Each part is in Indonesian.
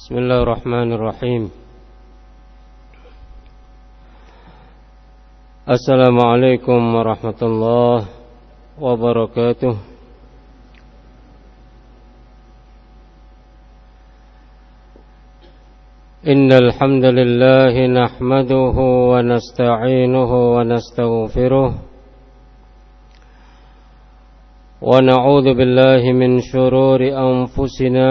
بسم الله الرحمن الرحيم. السلام عليكم ورحمة الله وبركاته. إن الحمد لله نحمده ونستعينه ونستغفره. ونعوذ بالله من شرور أنفسنا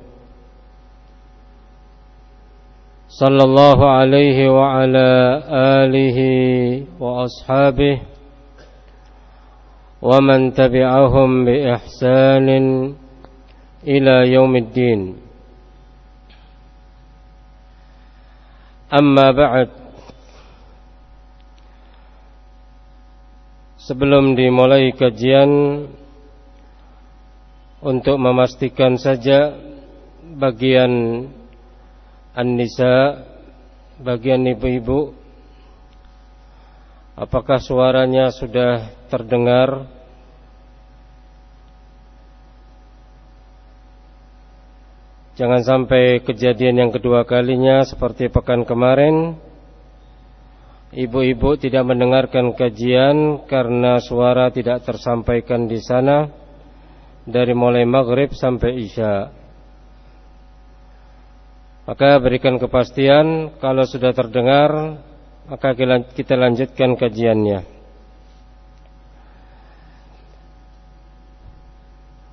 صلى الله عليه وعلى آله وأصحابه ومن تبعهم بإحسان إلى يوم الدين أما بعد Sebelum dimulai kajian Untuk memastikan saja Bagian An-Nisa bagian ibu-ibu Apakah suaranya sudah terdengar? Jangan sampai kejadian yang kedua kalinya seperti pekan kemarin Ibu-ibu tidak mendengarkan kajian karena suara tidak tersampaikan di sana Dari mulai maghrib sampai isya' Maka berikan kepastian kalau sudah terdengar maka kita lanjutkan kajiannya.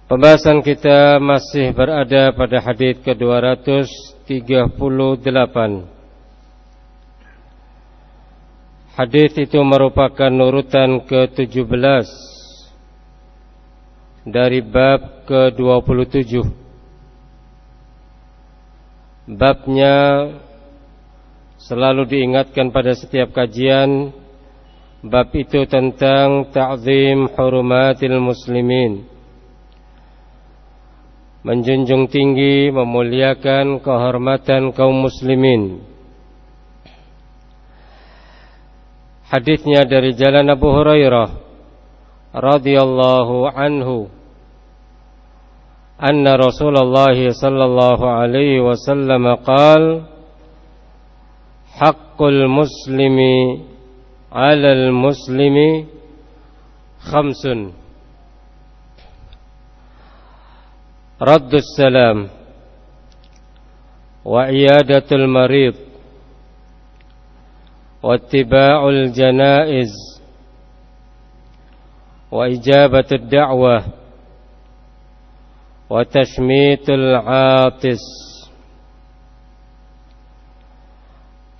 Pembahasan kita masih berada pada hadis ke-238. Hadis itu merupakan urutan ke-17 dari bab ke-27 babnya selalu diingatkan pada setiap kajian bab itu tentang ta'zim hurumatil muslimin. Menjunjung tinggi memuliakan kehormatan kaum muslimin. Hadisnya dari jalan Abu Hurairah radhiyallahu anhu أن رسول الله صلى الله عليه وسلم قال حق المسلم على المسلم خمس. رد السلام وعيادة المريض واتباع الجنائز وإجابة الدعوة. Tashmitul atis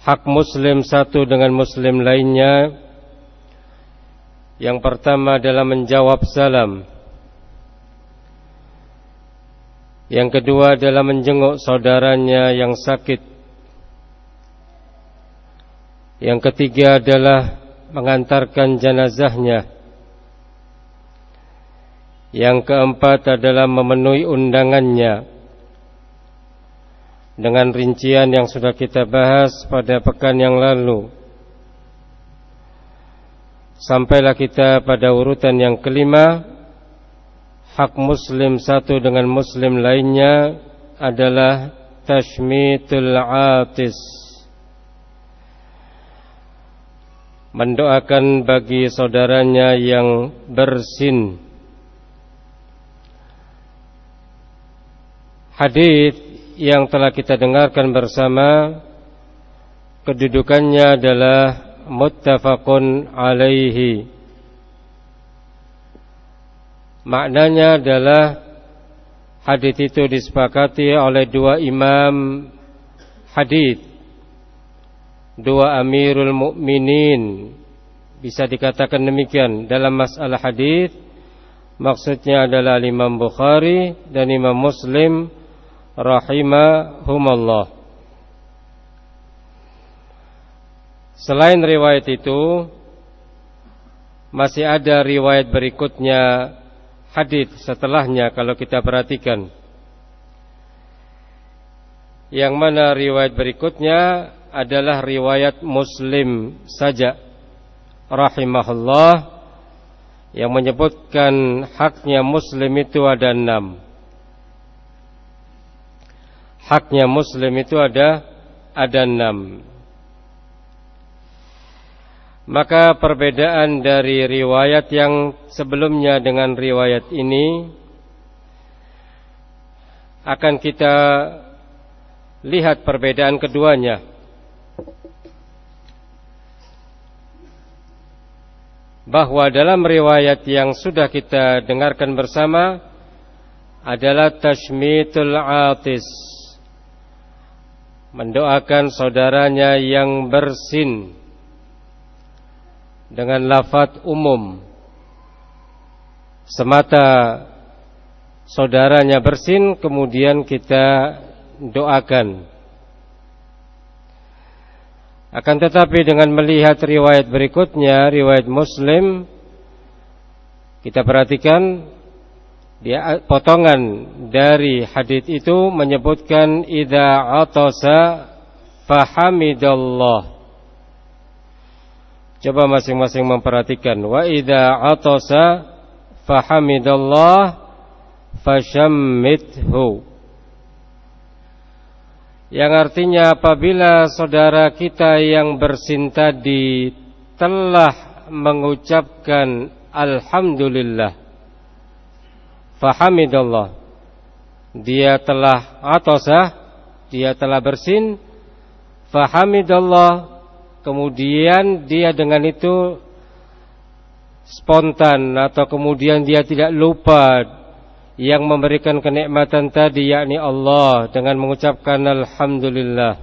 hak muslim satu dengan muslim lainnya. Yang pertama adalah menjawab salam. Yang kedua adalah menjenguk saudaranya yang sakit. Yang ketiga adalah mengantarkan jenazahnya yang keempat adalah memenuhi undangannya. Dengan rincian yang sudah kita bahas pada pekan yang lalu. Sampailah kita pada urutan yang kelima. Hak muslim satu dengan muslim lainnya adalah Tashmitul atis. Mendoakan bagi saudaranya yang bersin Hadis yang telah kita dengarkan bersama kedudukannya adalah muttafaqun alaihi. Maknanya adalah hadis itu disepakati oleh dua imam hadis, dua amirul mukminin. Bisa dikatakan demikian dalam masalah hadis maksudnya adalah Imam Bukhari dan Imam Muslim rahimahumullah. Selain riwayat itu masih ada riwayat berikutnya hadis setelahnya kalau kita perhatikan. Yang mana riwayat berikutnya adalah riwayat Muslim saja rahimahullah yang menyebutkan haknya muslim itu ada enam. Haknya muslim itu ada ada enam. Maka perbedaan dari riwayat yang sebelumnya dengan riwayat ini akan kita lihat perbedaan keduanya. bahwa dalam riwayat yang sudah kita dengarkan bersama adalah tashmitul atis mendoakan saudaranya yang bersin. Dengan lafaz umum. Semata saudaranya bersin kemudian kita doakan. Akan tetapi dengan melihat riwayat berikutnya, riwayat Muslim, kita perhatikan dia potongan dari hadis itu menyebutkan idza atasa fahamidallah. Coba masing-masing memperhatikan wa idza atasa fahamidallah fashammithu yang artinya apabila saudara kita yang bersin tadi telah mengucapkan alhamdulillah fahamidallah. Dia telah atosah dia telah bersin. Fahamidallah. Kemudian dia dengan itu spontan atau kemudian dia tidak lupa yang memberikan kenikmatan tadi yakni Allah dengan mengucapkan alhamdulillah.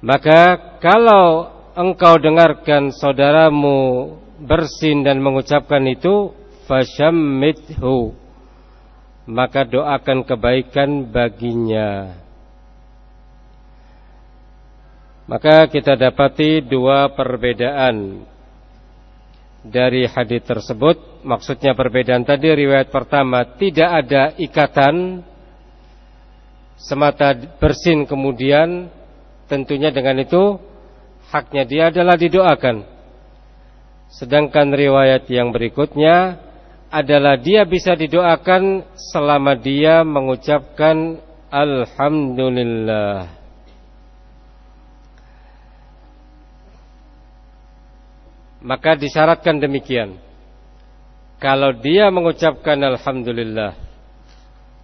Maka kalau engkau dengarkan saudaramu bersin dan mengucapkan itu fashammithu maka doakan kebaikan baginya. Maka kita dapati dua perbedaan dari hadis tersebut. Maksudnya perbedaan tadi riwayat pertama tidak ada ikatan semata bersin kemudian tentunya dengan itu haknya dia adalah didoakan. Sedangkan riwayat yang berikutnya adalah dia bisa didoakan selama dia mengucapkan alhamdulillah maka disyaratkan demikian. Kalau dia mengucapkan alhamdulillah,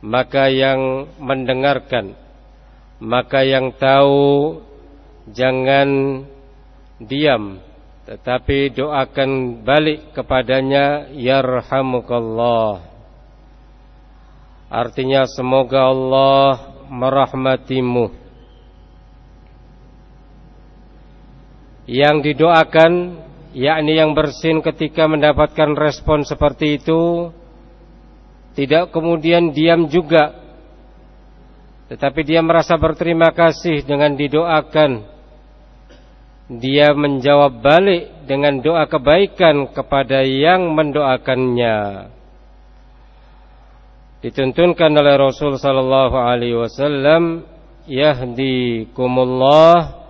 maka yang mendengarkan, maka yang tahu jangan diam, tetapi doakan balik kepadanya yarhamukallah. Artinya semoga Allah merahmatimu. Yang didoakan yakni yang bersin ketika mendapatkan respon seperti itu tidak kemudian diam juga tetapi dia merasa berterima kasih dengan didoakan dia menjawab balik dengan doa kebaikan kepada yang mendoakannya dituntunkan oleh Rasul sallallahu alaihi wasallam yahdikumullah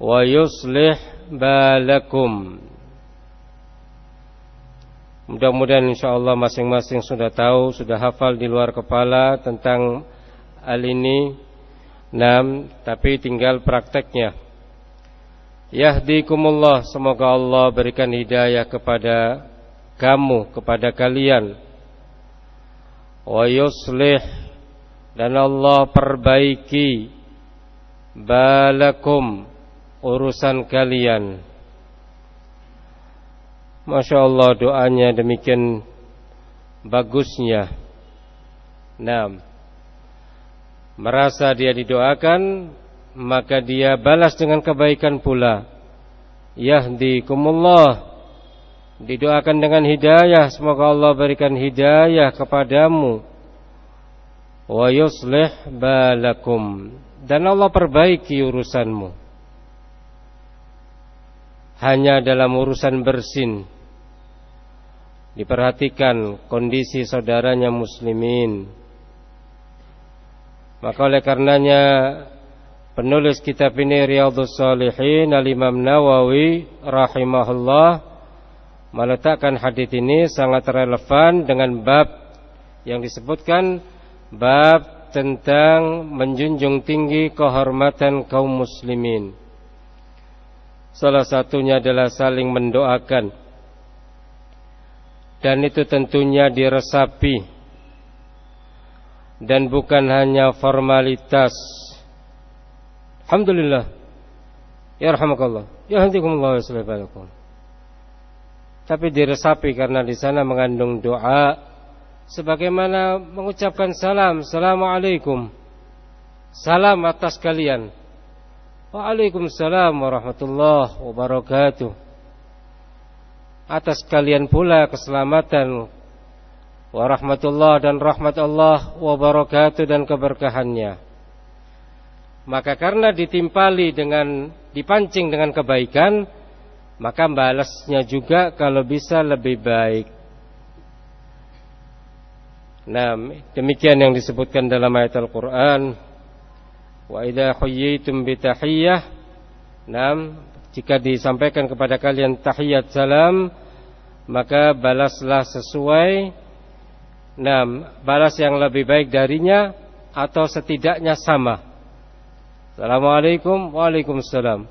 wa yuslih balakum Mudah-mudahan insyaallah masing-masing sudah tahu, sudah hafal di luar kepala tentang hal ini. Nam, tapi tinggal prakteknya. Yahdikumullah, semoga Allah berikan hidayah kepada kamu, kepada kalian. Wa yuslih dan Allah perbaiki balakum urusan kalian. Masya Allah doanya demikian bagusnya. Nah, merasa dia didoakan, maka dia balas dengan kebaikan pula. Yahdikumullah. Didoakan dengan hidayah, semoga Allah berikan hidayah kepadamu. wa yuslih balakum dan Allah perbaiki urusanmu hanya dalam urusan bersin diperhatikan kondisi saudaranya muslimin maka oleh karenanya penulis kitab ini Riyadhus Shalihin Al-Imam Nawawi rahimahullah meletakkan hadis ini sangat relevan dengan bab yang disebutkan Bab tentang menjunjung tinggi kehormatan kaum muslimin. Salah satunya adalah saling mendoakan. Dan itu tentunya diresapi. Dan bukan hanya formalitas. Alhamdulillah. Ya rahmakallah. Ya hantikumullah wa Tapi diresapi karena di sana mengandung doa sebagaimana mengucapkan salam, Assalamualaikum. Salam atas kalian. Waalaikumsalam warahmatullahi wabarakatuh. Atas kalian pula keselamatan warahmatullah dan rahmat Allah wabarakatuh dan keberkahannya. Maka karena ditimpali dengan dipancing dengan kebaikan, maka balasnya juga kalau bisa lebih baik. Nah, demikian yang disebutkan dalam ayat Al-Qur'an. Wa idza huyyitum bi tahiyyah, nah, jika disampaikan kepada kalian tahiyat salam, maka balaslah sesuai nah, balas yang lebih baik darinya atau setidaknya sama. Assalamualaikum Waalaikumsalam.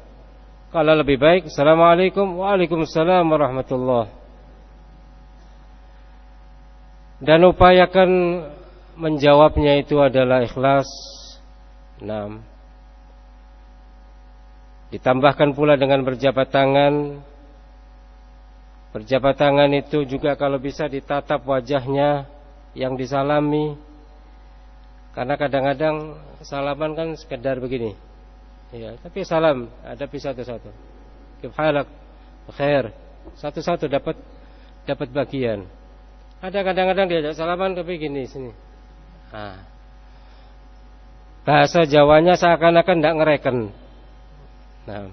Kalau lebih baik Assalamualaikum Waalaikumsalam warahmatullahi dan upayakan menjawabnya itu adalah ikhlas. 6. Ditambahkan pula dengan berjabat tangan. Berjabat tangan itu juga kalau bisa ditatap wajahnya yang disalami. Karena kadang-kadang salaman kan sekedar begini. Ya, tapi salam ada satu-satu. Kifalak, khair. Satu-satu dapat dapat bagian. Ada kadang-kadang diajak salaman tapi gini sini. Nah. Bahasa Jawanya seakan-akan tidak ngereken. Nah.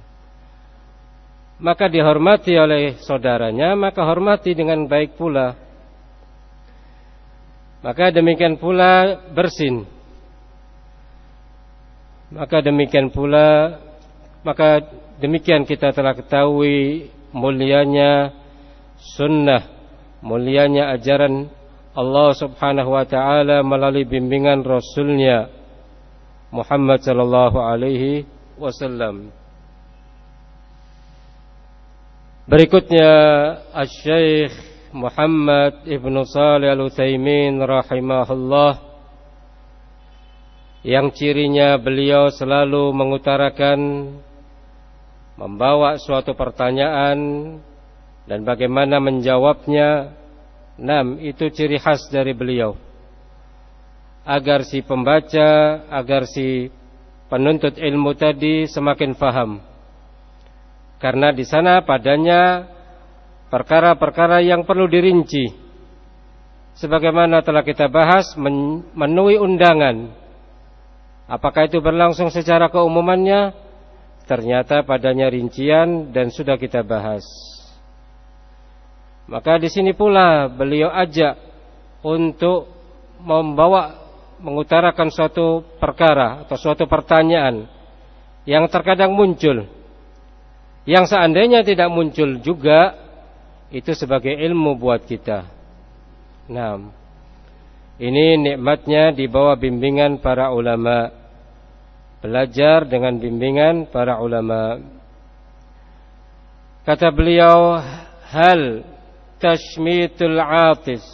Maka dihormati oleh saudaranya, maka hormati dengan baik pula. Maka demikian pula bersin. Maka demikian pula maka demikian kita telah ketahui mulianya sunnah mulianya ajaran Allah Subhanahu wa taala melalui bimbingan Rasulnya Muhammad sallallahu alaihi wasallam. Berikutnya Asy-Syaikh Muhammad Ibn Salih Al-Utsaimin rahimahullah yang cirinya beliau selalu mengutarakan membawa suatu pertanyaan dan bagaimana menjawabnya enam itu ciri khas dari beliau. Agar si pembaca agar si penuntut ilmu tadi semakin faham. Karena di sana padanya perkara-perkara yang perlu dirinci. Sebagaimana telah kita bahas memenuhi undangan apakah itu berlangsung secara keumumannya ternyata padanya rincian dan sudah kita bahas maka di sini pula beliau ajak untuk membawa mengutarakan suatu perkara atau suatu pertanyaan yang terkadang muncul. Yang seandainya tidak muncul juga itu sebagai ilmu buat kita. Nah, ini nikmatnya di bawah bimbingan para ulama belajar dengan bimbingan para ulama. Kata beliau, hal tashmitul atis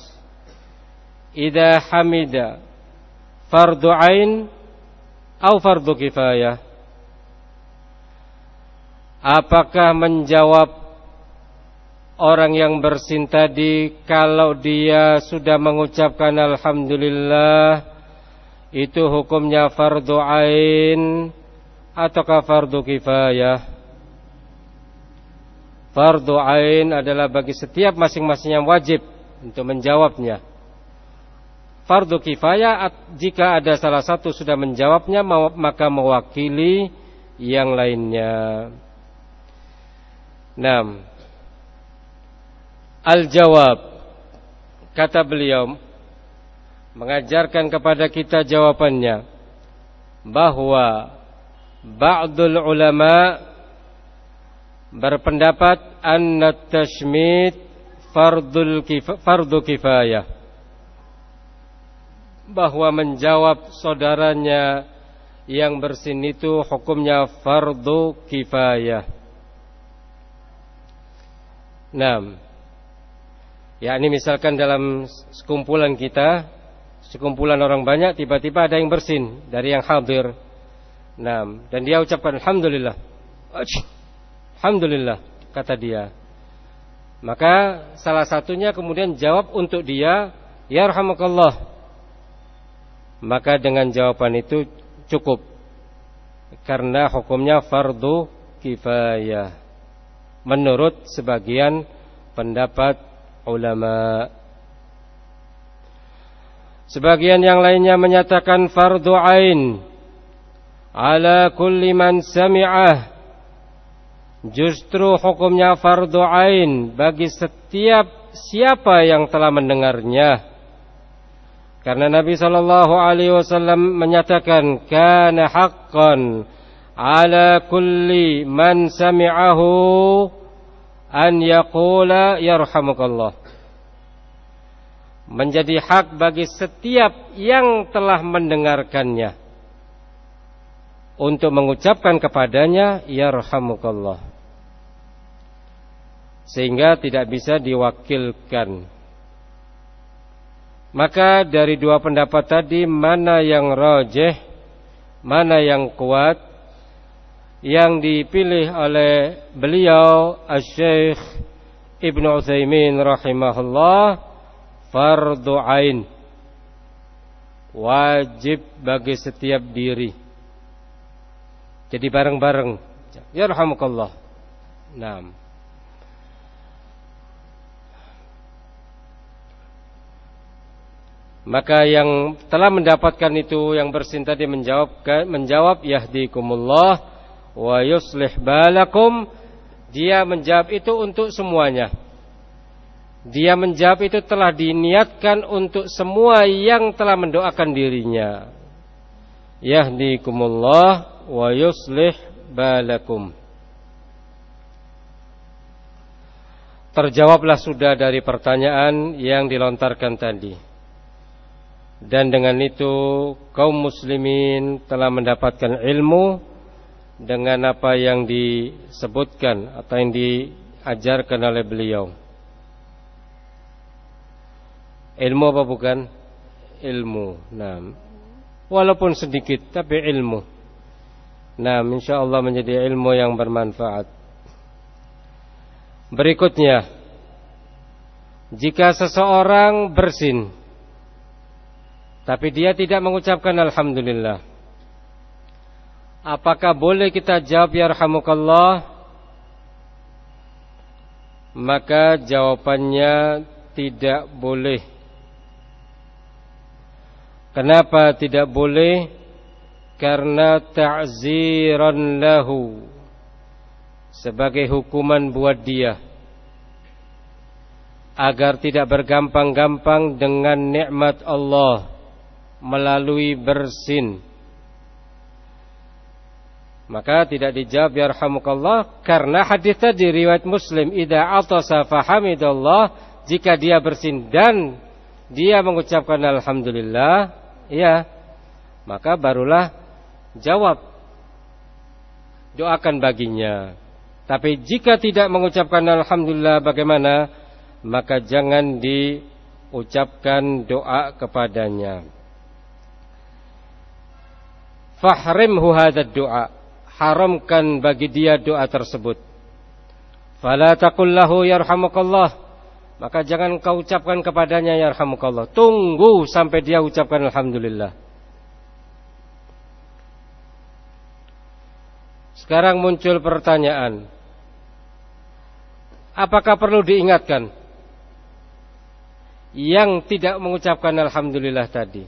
idza hamida fardu ain atau fardu kifayah? Apakah menjawab orang yang bersin tadi kalau dia sudah mengucapkan alhamdulillah itu hukumnya fardu ain ataukah fardu kifayah? Fardu ain adalah bagi setiap masing-masing yang wajib untuk menjawabnya. fardu kifayah jika ada salah satu sudah menjawabnya maka mewakili yang lainnya. Nah, al-jawab kata beliau mengajarkan kepada kita jawabannya bahwa ba'dul ulama berpendapat anna tashmit fardul kif fardu kifayah bahwa menjawab saudaranya yang bersin itu hukumnya fardu kifayah. Nah, ya ini misalkan dalam sekumpulan kita, sekumpulan orang banyak, tiba-tiba ada yang bersin dari yang hadir. Nah, dan dia ucapkan Alhamdulillah. Alhamdulillah, kata dia. Maka salah satunya kemudian jawab untuk dia, Ya Rahmakallah maka dengan jawaban itu cukup karena hukumnya fardu kifayah menurut sebagian pendapat ulama sebagian yang lainnya menyatakan fardu ain. Ala kulli man sami'ah. Justru hukumnya fardu ain bagi setiap siapa yang telah mendengarnya. Karena Nabi Shallallahu Alaihi Wasallam menyatakan kana haqqan ala kulli man sami'ahu an yaqula yarhamukallah. Menjadi hak bagi setiap yang telah mendengarkannya untuk mengucapkan kepadanya yarhamukallah. Sehingga tidak bisa diwakilkan maka dari dua pendapat tadi mana yang rojeh, mana yang kuat yang dipilih oleh beliau Asy-Syaikh Ibnu Utsaimin rahimahullah fardu ain wajib bagi setiap diri. Jadi bareng-bareng. Ya rahmukallah. Naam. Maka yang telah mendapatkan itu yang bersin tadi menjawab menjawab yahdikumullah wa yuslih balakum. Dia menjawab itu untuk semuanya. Dia menjawab itu telah diniatkan untuk semua yang telah mendoakan dirinya. Yahdikumullah wa yuslih balakum. Terjawablah sudah dari pertanyaan yang dilontarkan tadi dan dengan itu kaum muslimin telah mendapatkan ilmu dengan apa yang disebutkan atau yang diajarkan oleh beliau. Ilmu apa bukan? Ilmu. Nah, walaupun sedikit tapi ilmu. Nah, insya Allah menjadi ilmu yang bermanfaat. Berikutnya, jika seseorang bersin tapi dia tidak mengucapkan Alhamdulillah. Apakah boleh kita jawab ya Rahmukallah? Maka jawabannya tidak boleh. Kenapa tidak boleh? Karena ta'ziran lahu. Sebagai hukuman buat dia agar tidak bergampang-gampang dengan nikmat Allah melalui bersin. Maka tidak dijawab ya rahmukallah karena hadis tadi riwayat Muslim idza atasa fahamidallah jika dia bersin dan dia mengucapkan alhamdulillah ya maka barulah jawab. Doakan baginya. Tapi jika tidak mengucapkan alhamdulillah bagaimana? Maka jangan diucapkan doa kepadanya. Fahrimhu hadzal doa. Haramkan bagi dia doa tersebut. Fala taqul lahu yarhamukallah maka jangan kau ucapkan kepadanya yarhamukallah tunggu sampai dia ucapkan alhamdulillah sekarang muncul pertanyaan apakah perlu diingatkan yang tidak mengucapkan alhamdulillah tadi.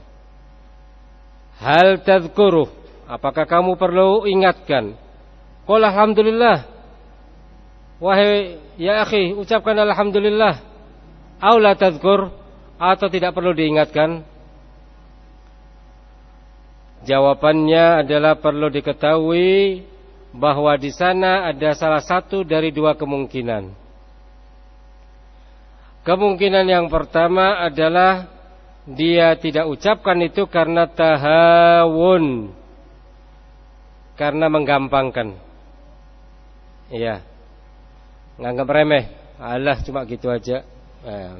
Hal tadhkuruh, apakah kamu perlu ingatkan? Qul alhamdulillah. Wahai ya akhi, ucapkan alhamdulillah. Aula tadhkur atau tidak perlu diingatkan? Jawabannya adalah perlu diketahui bahwa di sana ada salah satu dari dua kemungkinan. Kemungkinan yang pertama adalah dia tidak ucapkan itu karena tahawun. Karena menggampangkan. Iya. Nganggap remeh. Allah cuma gitu aja. Eh,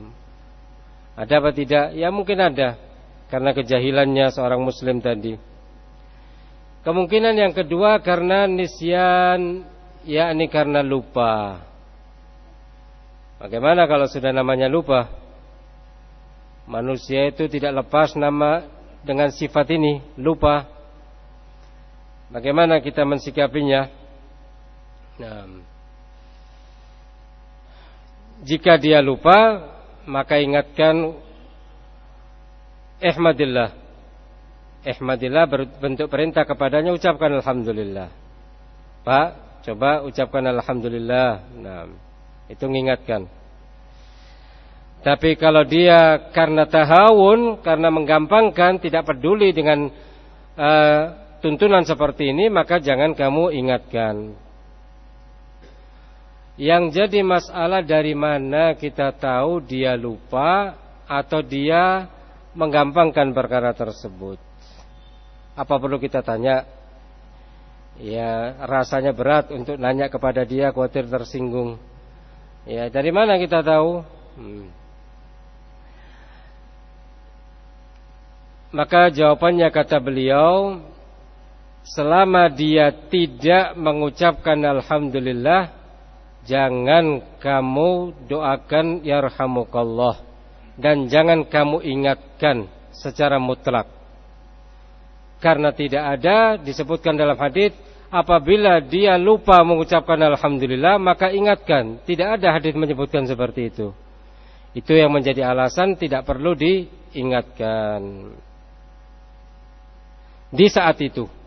ada apa tidak? Ya mungkin ada. Karena kejahilannya seorang muslim tadi. Kemungkinan yang kedua karena nisyan, yakni karena lupa. Bagaimana kalau sudah namanya lupa? Manusia itu tidak lepas nama dengan sifat ini, lupa. Bagaimana kita mensikapinya? Nah, jika dia lupa, maka ingatkan ihmadillah. Ihmadillah berbentuk perintah kepadanya ucapkan Alhamdulillah. Pak coba ucapkan Alhamdulillah. Nah itu mengingatkan. Tapi kalau dia karena tahawun Karena menggampangkan Tidak peduli dengan uh, Tuntunan seperti ini Maka jangan kamu ingatkan Yang jadi masalah dari mana kita tahu dia lupa Atau dia menggampangkan perkara tersebut apa perlu kita tanya? Ya, rasanya berat untuk nanya kepada dia khawatir tersinggung. Ya, dari mana kita tahu? Hmm. Maka jawabannya kata beliau, selama dia tidak mengucapkan alhamdulillah, jangan kamu doakan yarhamukallah dan jangan kamu ingatkan secara mutlak. Karena tidak ada disebutkan dalam hadis apabila dia lupa mengucapkan alhamdulillah maka ingatkan. Tidak ada hadis menyebutkan seperti itu. Itu yang menjadi alasan tidak perlu diingatkan. Di saat itu.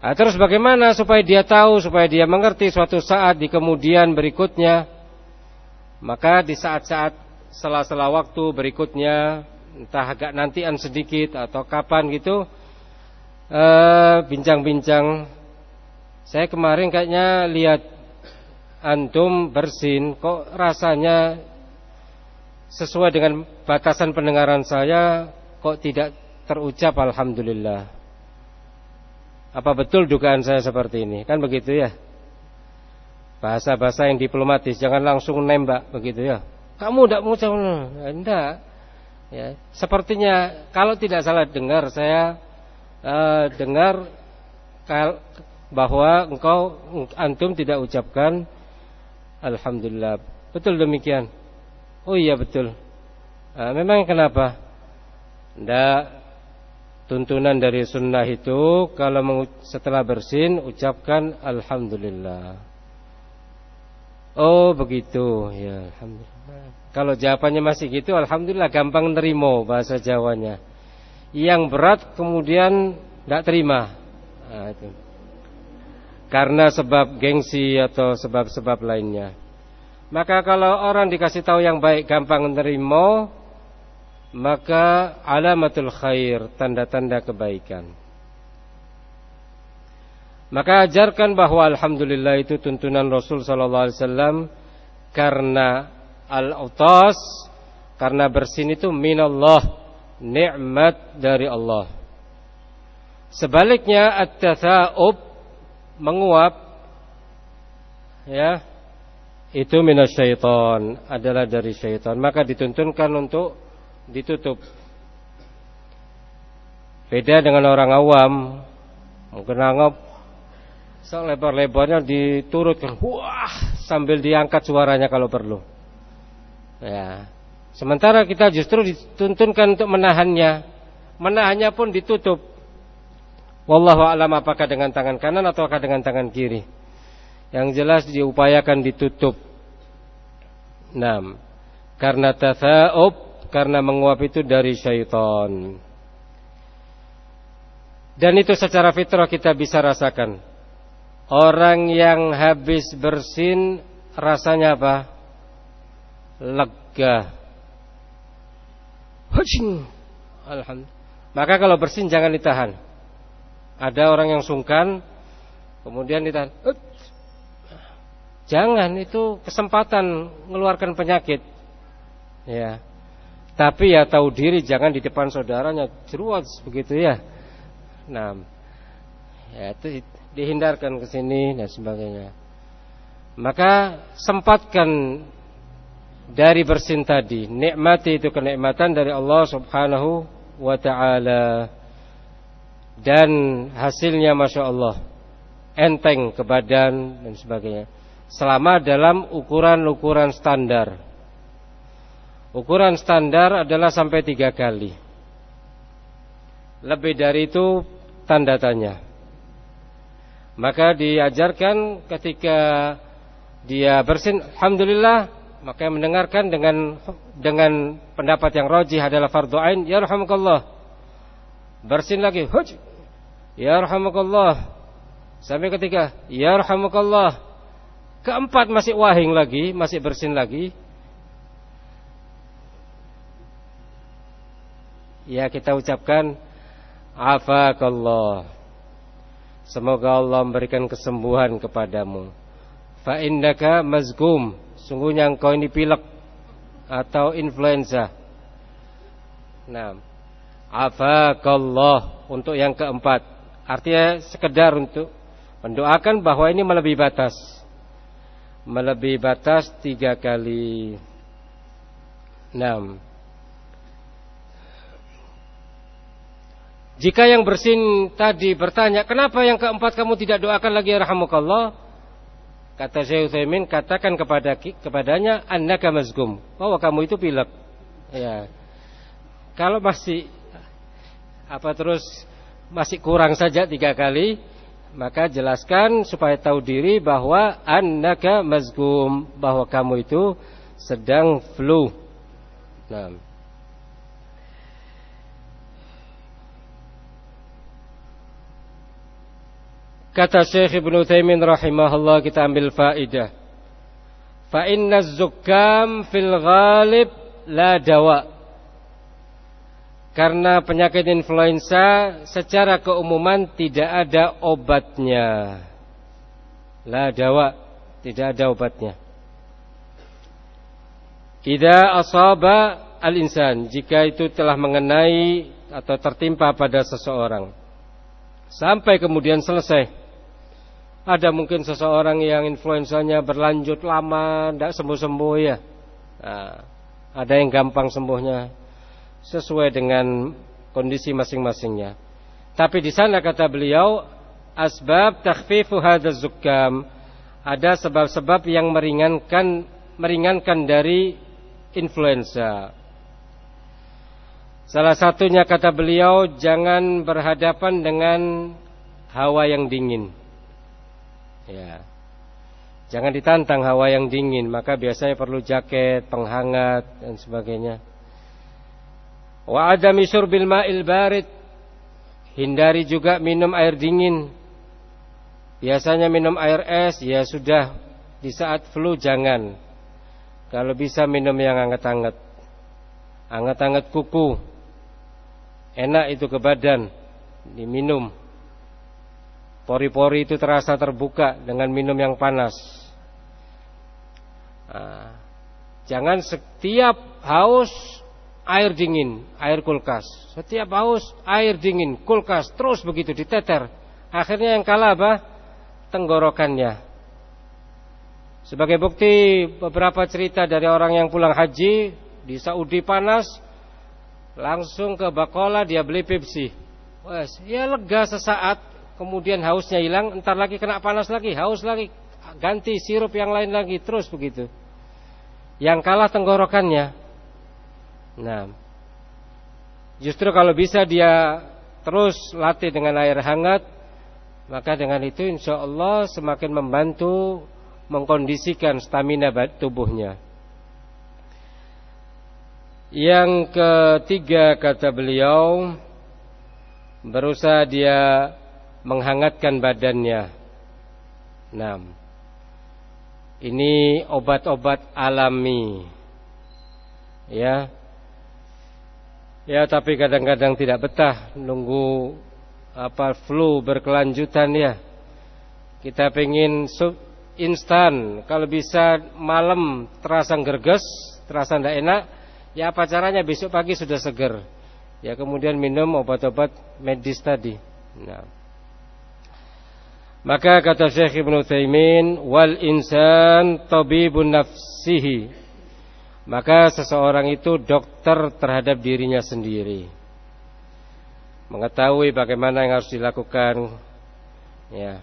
Nah, terus bagaimana supaya dia tahu, supaya dia mengerti suatu saat di kemudian berikutnya. Maka di saat-saat sela-sela waktu berikutnya entah agak nantian sedikit atau kapan gitu eh, bincang-bincang uh, saya kemarin kayaknya lihat antum bersin kok rasanya sesuai dengan batasan pendengaran saya kok tidak terucap alhamdulillah apa betul dugaan saya seperti ini kan begitu ya bahasa-bahasa yang diplomatis jangan langsung nembak begitu ya kamu tidak mengucap enggak Ya, sepertinya kalau tidak salah dengar saya uh, dengar bahwa engkau antum tidak ucapkan alhamdulillah. Betul demikian. Oh iya betul. Uh, memang kenapa? Tidak tuntunan dari sunnah itu kalau setelah bersin ucapkan alhamdulillah. Oh begitu ya alhamdulillah. Kalau jawabannya masih gitu, alhamdulillah gampang nerimo bahasa Jawanya. Yang berat kemudian tidak terima. Nah, itu. Karena sebab gengsi atau sebab-sebab lainnya. Maka kalau orang dikasih tahu yang baik gampang nerimo, maka alamatul khair, tanda-tanda kebaikan. Maka ajarkan bahwa alhamdulillah itu tuntunan Rasul sallallahu alaihi wasallam karena Al-utas karena bersin itu minallah, nikmat dari Allah. Sebaliknya at-tatha'ub menguap ya itu minasyaiton adalah dari syaitan maka dituntunkan untuk ditutup beda dengan orang awam mungkin anggap selebar-lebarnya diturutkan wah sambil diangkat suaranya kalau perlu Ya. Sementara kita justru dituntunkan untuk menahannya. Menahannya pun ditutup. Wallahu a'lam apakah dengan tangan kanan ataukah dengan tangan kiri. Yang jelas diupayakan ditutup. Nah, Karena tatha'ub, karena menguap itu dari syaitan. Dan itu secara fitrah kita bisa rasakan. Orang yang habis bersin rasanya apa? Lega. Alhamdulillah. Maka kalau bersin jangan ditahan. Ada orang yang sungkan, kemudian ditahan. Jangan itu kesempatan mengeluarkan penyakit. Ya. Tapi ya tahu diri jangan di depan saudaranya jeruat begitu ya. Nah, ya itu dihindarkan ke sini dan sebagainya. Maka sempatkan dari bersin tadi, nikmati itu kenikmatan dari Allah Subhanahu wa taala. Dan hasilnya Masya Allah Enteng ke badan dan sebagainya Selama dalam ukuran-ukuran standar Ukuran standar adalah sampai tiga kali Lebih dari itu tanda tanya Maka diajarkan ketika dia bersin Alhamdulillah Maka mendengarkan dengan dengan pendapat yang rojih adalah fardu ain Ya Rahmatullah Bersin lagi Huj Ya rahmukallah. Sampai ketika ya rahmukallah. Keempat masih wahing lagi, masih bersin lagi. Ya kita ucapkan afakallah. Semoga Allah memberikan kesembuhan kepadamu. Fa innaka mazgum. Sungguhnya engkau ini pilek atau influenza. Nah, afakallah untuk yang keempat. Artinya sekedar untuk mendoakan bahwa ini melebihi batas. Melebihi batas tiga kali. Enam. Jika yang bersin tadi bertanya, kenapa yang keempat kamu tidak doakan lagi ya rahamukallah? Kata Syekh Utsaimin, katakan kepada kepadanya annaka mazgum, bahwa kamu itu pilek. Ya. Kalau masih apa terus masih kurang saja tiga kali maka jelaskan supaya tahu diri bahwa annaka mazgum bahwa kamu itu sedang flu. Nah. Kata Syekh Ibn Taimin rahimahullah kita ambil faidah. Fa inna zukam fil ghalib la dawa. Karena penyakit influenza secara keumuman tidak ada obatnya. La dawa, tidak ada obatnya. Ida asaba al-insan jika itu telah mengenai atau tertimpa pada seseorang sampai kemudian selesai. Ada mungkin seseorang yang influenzanya berlanjut lama, tidak sembuh-sembuh ya. Nah, ada yang gampang sembuhnya, sesuai dengan kondisi masing-masingnya. Tapi di sana kata beliau, asbab takhfifu hadzal zukam ada sebab-sebab yang meringankan meringankan dari influenza. Salah satunya kata beliau jangan berhadapan dengan hawa yang dingin. Ya. Jangan ditantang hawa yang dingin, maka biasanya perlu jaket, penghangat dan sebagainya. Wa adami syurbil ma'il barid. Hindari juga minum air dingin. Biasanya minum air es ya sudah di saat flu jangan. Kalau bisa minum yang hangat-hangat. Hangat-hangat kuku. Enak itu ke badan diminum. Pori-pori itu terasa terbuka dengan minum yang panas. Nah, jangan setiap haus air dingin, air kulkas. Setiap haus, air dingin, kulkas, terus begitu diteter. Akhirnya yang kalah apa? Tenggorokannya. Sebagai bukti beberapa cerita dari orang yang pulang haji di Saudi panas, langsung ke Bakola dia beli Pepsi. Wes, ya lega sesaat, kemudian hausnya hilang, entar lagi kena panas lagi, haus lagi, ganti sirup yang lain lagi, terus begitu. Yang kalah tenggorokannya. Nah, justru kalau bisa dia terus latih dengan air hangat, maka dengan itu insya Allah semakin membantu mengkondisikan stamina tubuhnya. Yang ketiga kata beliau berusaha dia menghangatkan badannya. Nah, ini obat-obat alami. Ya. Ya, tapi kadang-kadang tidak betah nunggu apa flu berkelanjutan ya. Kita pengen sup instan, kalau bisa malam terasa gerges, terasa tidak enak, ya apa caranya besok pagi sudah seger. Ya kemudian minum obat-obat medis tadi. Nah. Maka kata Syekh Ibn Taimin wal insan tabibun nafsihi. Maka seseorang itu dokter terhadap dirinya sendiri. Mengetahui bagaimana yang harus dilakukan. Ya.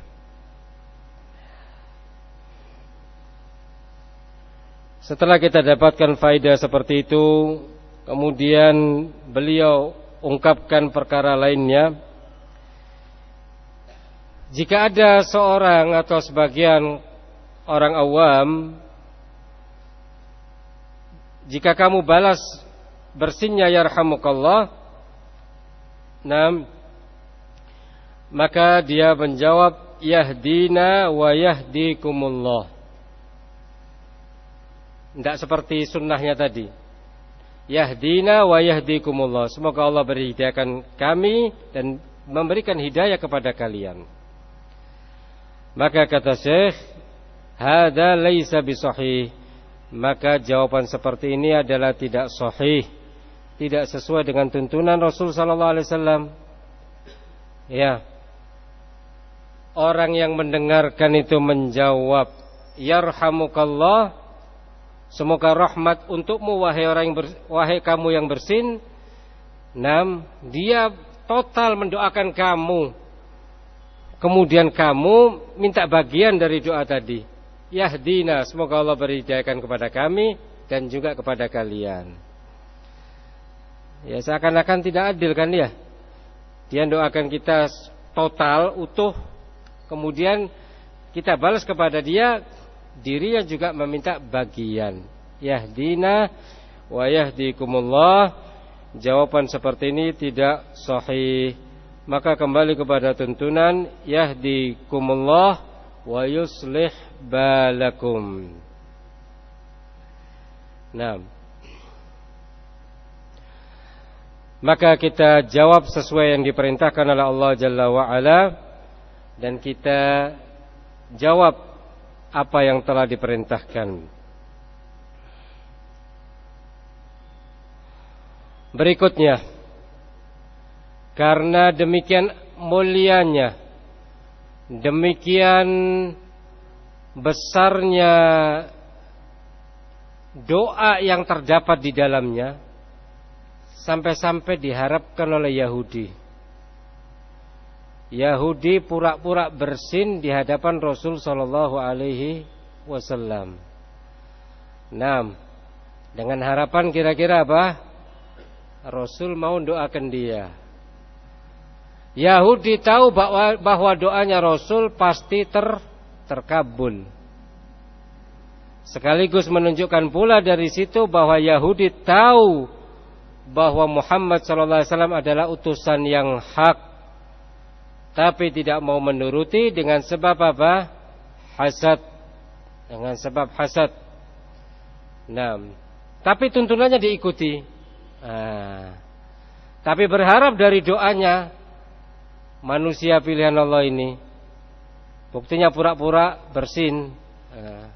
Setelah kita dapatkan faidah seperti itu, kemudian beliau ungkapkan perkara lainnya. Jika ada seorang atau sebagian orang awam, jika kamu balas bersinnya yarhamukallah, nah, maka dia menjawab yahdina wa yahdikumullah. Tidak seperti sunnahnya tadi. Yahdina wa yahdikumullah. Semoga Allah beri hidayahkan kami dan memberikan hidayah kepada kalian. Maka kata Syekh, hada laisa bisahih. Maka jawaban seperti ini adalah tidak sahih. Tidak sesuai dengan tuntunan Rasul sallallahu alaihi wasallam. Ya. Orang yang mendengarkan itu menjawab, "Yarhamukallah." Semoga rahmat untukmu wahai orang yang ber, wahai kamu yang bersin. Nam, dia total mendoakan kamu. Kemudian kamu minta bagian dari doa tadi. Yahdina, semoga Allah beri kepada kami dan juga kepada kalian. Ya seakan-akan tidak adil kan ya. Dia doakan kita total utuh, kemudian kita balas kepada dia dirinya juga meminta bagian. Yahdina wa yahdikumullah. Jawaban seperti ini tidak sahih. Maka kembali kepada tuntunan yahdikumullah wa yuslih balakum. Nah. Maka kita jawab sesuai yang diperintahkan oleh Allah Jalla wa ala dan kita jawab apa yang telah diperintahkan. Berikutnya, karena demikian mulianya, demikian besarnya doa yang terdapat di dalamnya, sampai-sampai diharapkan oleh Yahudi Yahudi pura-pura bersin di hadapan Rasul Shallallahu Alaihi Wasallam. Nah, dengan harapan kira-kira apa? Rasul mau doakan dia. Yahudi tahu bahwa, bahwa doanya Rasul pasti ter, terkabul. Sekaligus menunjukkan pula dari situ bahwa Yahudi tahu bahwa Muhammad SAW adalah utusan yang hak tapi tidak mau menuruti dengan sebab apa? Hasad. Dengan sebab hasad. Nah, tapi tuntunannya diikuti. Nah, tapi berharap dari doanya manusia pilihan Allah ini. Buktinya pura-pura bersin. Nah,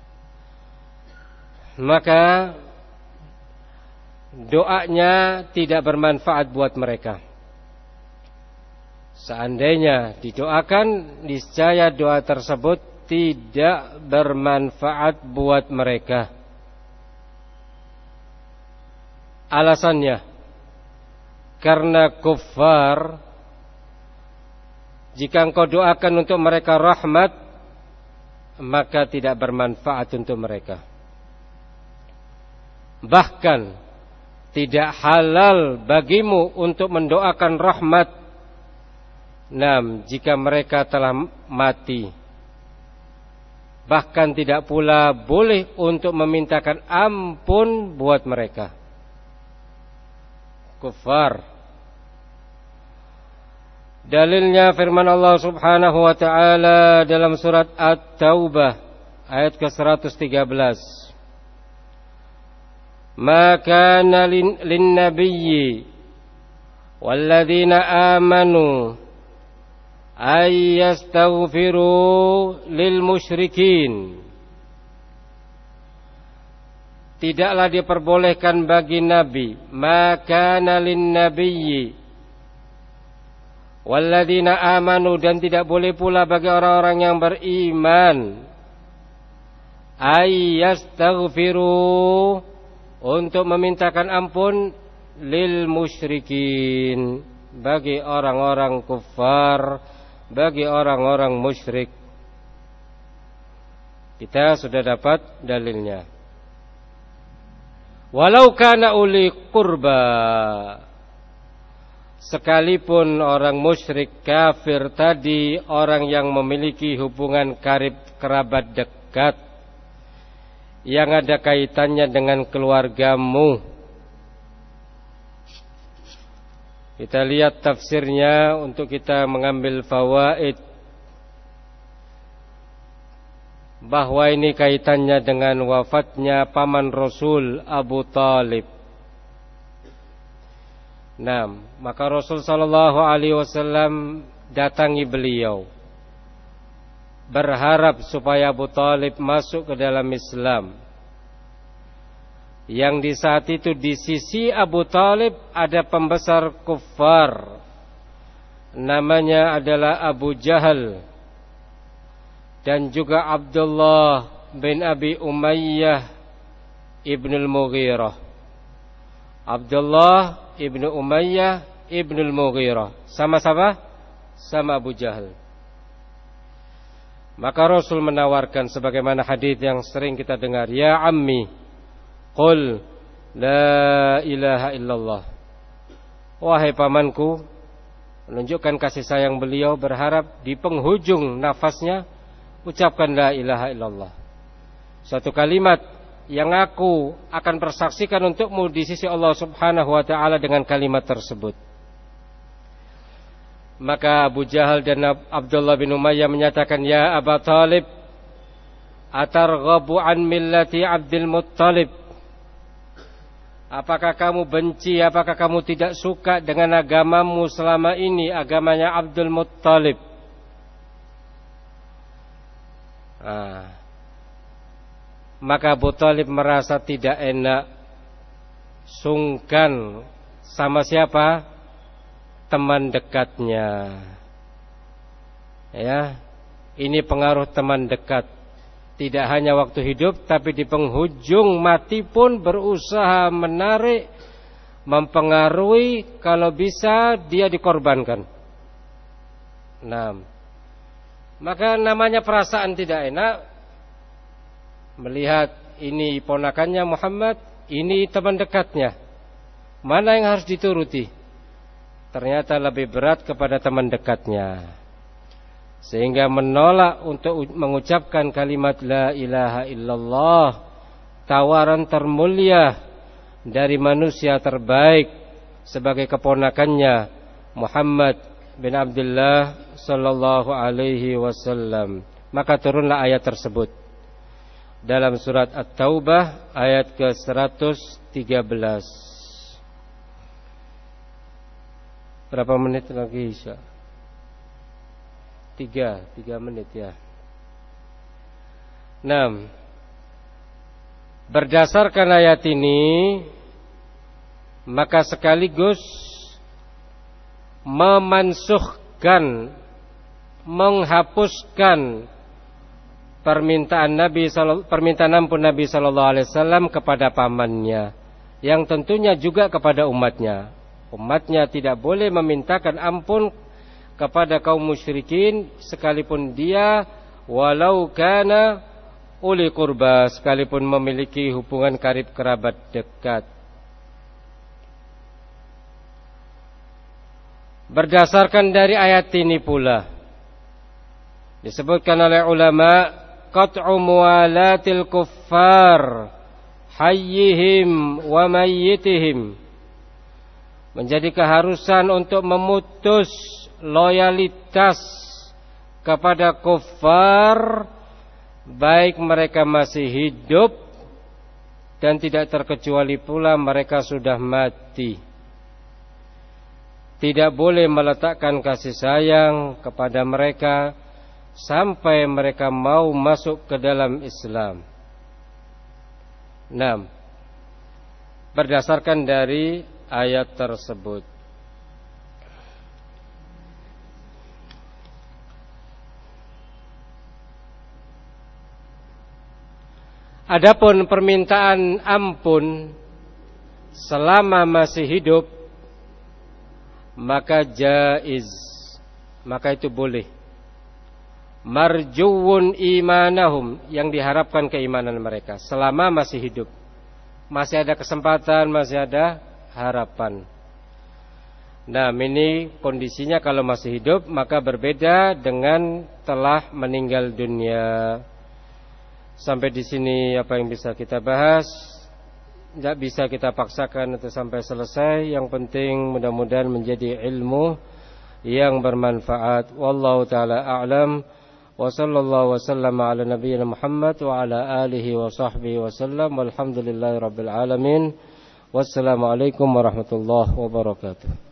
maka doanya tidak bermanfaat buat mereka. Seandainya didoakan, niscaya doa tersebut tidak bermanfaat buat mereka. Alasannya, karena kufar, jika engkau doakan untuk mereka rahmat, maka tidak bermanfaat untuk mereka. Bahkan, tidak halal bagimu untuk mendoakan rahmat Nam, jika mereka telah mati Bahkan tidak pula boleh untuk memintakan ampun buat mereka kufar. Dalilnya firman Allah Subhanahu wa taala dalam surat At-Taubah ayat ke-113. Ma kana lin-nabiyyi walladzina amanu ay yastaghfiru lil musyrikin Tidaklah diperbolehkan bagi nabi maka nalin nabiyyi Walladzina amanu dan tidak boleh pula bagi orang-orang yang beriman. Ayyastaghfiru untuk memintakan ampun lil musyrikin. Bagi orang-orang kufar bagi orang-orang musyrik. Kita sudah dapat dalilnya. Walau kana uli kurba Sekalipun orang musyrik kafir tadi orang yang memiliki hubungan karib kerabat dekat yang ada kaitannya dengan keluargamu. Kita lihat tafsirnya untuk kita mengambil fawaid bahwa ini kaitannya dengan wafatnya paman Rasul Abu Talib. Nah, maka Rasul Shallallahu Alaihi Wasallam datangi beliau, berharap supaya Abu Talib masuk ke dalam Islam. Yang di saat itu di sisi Abu Talib ada pembesar kufar, namanya adalah Abu Jahal dan juga Abdullah bin Abi Umayyah ibnul Mughirah. Abdullah ibnu Umayyah ibnu Mughirah. Sama-sama sama Abu Jahal. Maka Rasul menawarkan sebagaimana hadis yang sering kita dengar, "Ya ammi, qul la ilaha illallah." Wahai pamanku, menunjukkan kasih sayang beliau berharap di penghujung nafasnya ucapkan la ilaha illallah. Suatu kalimat yang aku akan persaksikan untukmu di sisi Allah Subhanahu wa taala dengan kalimat tersebut. Maka Abu Jahal dan Abdullah bin Umayyah menyatakan, "Ya Abu Talib, atarghabu an millati Abdul Muttalib?" Apakah kamu benci, apakah kamu tidak suka dengan agamamu selama ini, agamanya Abdul Muttalib? Ah, maka Abu Talib merasa tidak enak. Sungkan sama siapa? Teman dekatnya. Ya ini pengaruh teman dekat. Tidak hanya waktu hidup tapi di penghujung mati pun berusaha menarik mempengaruhi kalau bisa dia dikorbankan. Nah maka namanya perasaan tidak enak melihat ini ponakannya Muhammad, ini teman dekatnya. Mana yang harus dituruti? Ternyata lebih berat kepada teman dekatnya. Sehingga menolak untuk mengucapkan kalimat la ilaha illallah, tawaran termulia dari manusia terbaik sebagai keponakannya Muhammad bin Abdullah sallallahu alaihi wasallam. Maka turunlah ayat tersebut dalam surat At-Taubah ayat ke-113. Berapa menit lagi Isya? Tiga, tiga menit ya. Enam. Berdasarkan ayat ini, maka sekaligus memansuhkan, menghapuskan permintaan Nabi permintaan ampun Nabi sallallahu alaihi wasallam kepada pamannya yang tentunya juga kepada umatnya. Umatnya tidak boleh memintakan ampun kepada kaum musyrikin sekalipun dia walau kana uli kurba sekalipun memiliki hubungan karib kerabat dekat. Berdasarkan dari ayat ini pula disebutkan oleh ulama qat'u muwalatil kuffar hayyihim wa mayyitihim menjadi keharusan untuk memutus loyalitas kepada kufar baik mereka masih hidup dan tidak terkecuali pula mereka sudah mati. Tidak boleh meletakkan kasih sayang kepada mereka sampai mereka mau masuk ke dalam Islam. 6. Berdasarkan dari ayat tersebut. Adapun permintaan ampun selama masih hidup maka jaiz maka itu boleh marjuun imanahum yang diharapkan keimanan mereka. Selama masih hidup. Masih ada kesempatan masih ada harapan. Nah ini kondisinya kalau masih hidup maka berbeda dengan telah meninggal dunia. Sampai di sini apa yang bisa kita bahas? Tidak bisa kita paksakan untuk sampai selesai. Yang penting mudah-mudahan menjadi ilmu Yang bermanfaat. Wallahu ta'ala a'lam Wa sallallahu wa sallam ala nabiyyina Muhammad Wa ala alihi wa sahbihi wa sallam Walhamdulillahi rabbil alamin Wassalamualaikum warahmatullahi wabarakatuh